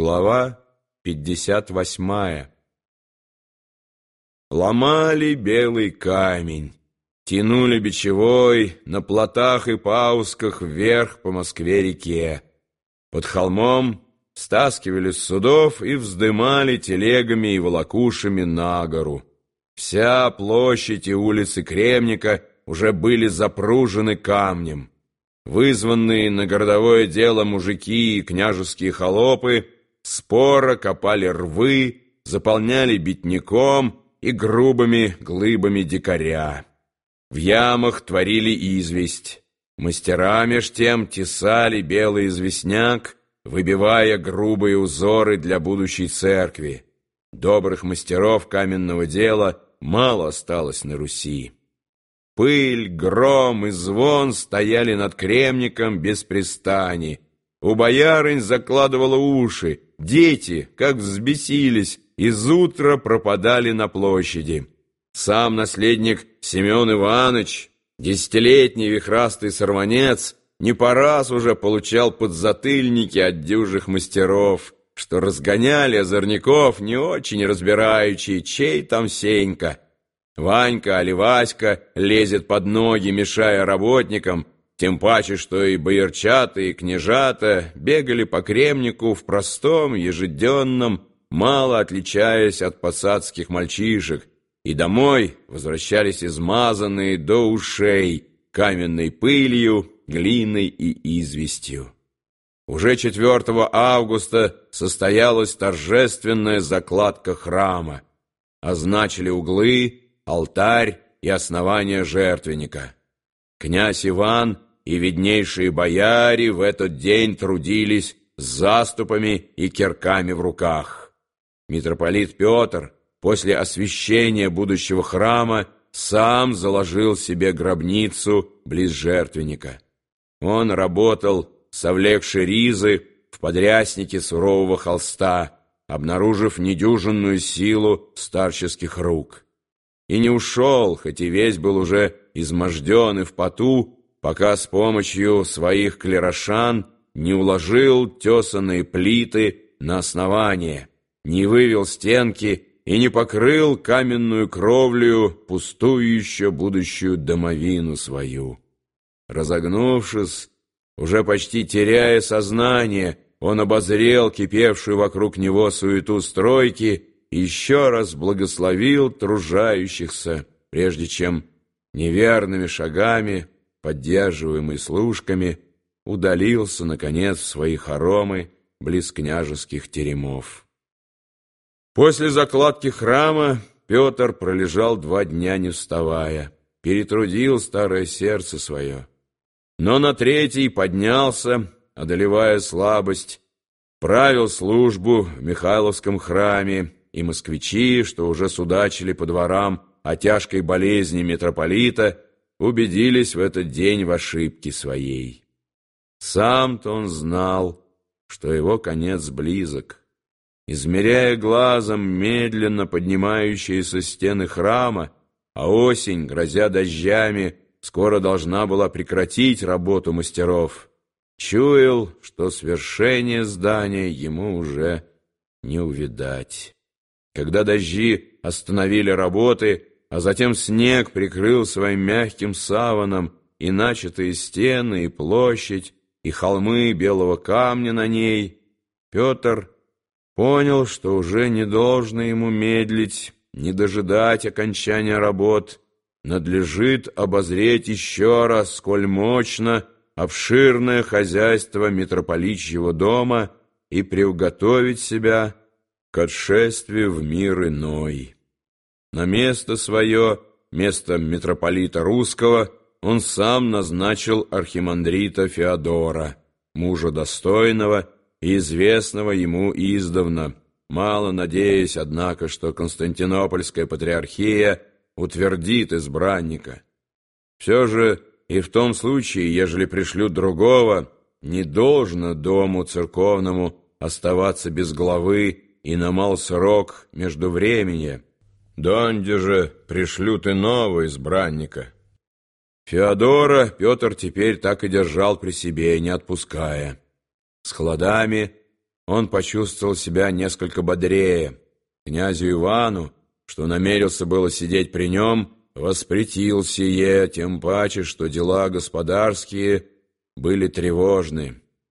Глава 58 Ломали белый камень, тянули бичевой на плотах и паусках вверх по Москве-реке. Под холмом стаскивали с судов и вздымали телегами и волокушами на гору. Вся площадь и улицы Кремника уже были запружены камнем. Вызванные на городовое дело мужики и княжеские холопы споро копали рвы, заполняли битняком и грубыми глыбами дикаря. В ямах творили известь. Мастера меж тем тесали белый известняк, выбивая грубые узоры для будущей церкви. Добрых мастеров каменного дела мало осталось на Руси. Пыль, гром и звон стояли над кремником без пристани. У боярынь закладывало уши, дети, как взбесились, из утра пропадали на площади. Сам наследник Семен Иванович, десятилетний вихрастый сорванец, не по раз уже получал подзатыльники от дюжих мастеров, что разгоняли озорников, не очень разбирающие, чей там Сенька. Ванька али Васька лезет под ноги, мешая работникам, тем паче, что и боярчата, и княжата бегали по кремнику в простом, ежедневном, мало отличаясь от посадских мальчишек, и домой возвращались измазанные до ушей каменной пылью, глиной и известью. Уже 4 августа состоялась торжественная закладка храма. Означили углы, алтарь и основание жертвенника. Князь Иван и виднейшие бояре в этот день трудились с заступами и кирками в руках. Митрополит Петр после освящения будущего храма сам заложил себе гробницу близ жертвенника. Он работал, совлекши ризы, в подряснике сурового холста, обнаружив недюжинную силу старческих рук. И не ушел, хоть и весь был уже изможден и в поту, пока с помощью своих клерошан не уложил тесанные плиты на основание не вывел стенки и не покрыл каменную кровлю пустую еще будущую домовину свою. Разогнувшись, уже почти теряя сознание, он обозрел кипевшую вокруг него суету стройки и еще раз благословил тружающихся, прежде чем неверными шагами, поддерживаемый служками, удалился, наконец, в свои хоромы близ княжеских теремов. После закладки храма Петр пролежал два дня не вставая, перетрудил старое сердце свое. Но на третий поднялся, одолевая слабость, правил службу в Михайловском храме, и москвичи, что уже судачили по дворам о тяжкой болезни митрополита, убедились в этот день в ошибке своей. Сам-то он знал, что его конец близок. Измеряя глазом медленно поднимающиеся стены храма, а осень, грозя дождями, скоро должна была прекратить работу мастеров, чуял, что свершение здания ему уже не увидать. Когда дожди остановили работы, а затем снег прикрыл своим мягким саваном и начатые стены, и площадь, и холмы белого камня на ней, Петр Понял, что уже не должно ему медлить, не дожидать окончания работ, надлежит обозреть еще раз, сколь мощно, обширное хозяйство митрополичьего дома и приуготовить себя к отшествию в мир иной. На место свое, место митрополита русского, он сам назначил архимандрита Феодора, мужа достойного и известного ему издавна, мало надеясь, однако, что Константинопольская патриархия утвердит избранника. Все же и в том случае, ежели пришлют другого, не должно дому церковному оставаться без главы и на мал срок между времени. Донде же пришлют иного избранника. Феодора Петр теперь так и держал при себе, не отпуская. С холодами он почувствовал себя несколько бодрее. Князю Ивану, что намерился было сидеть при нем, воспретил сие, тем паче, что дела господарские были тревожны.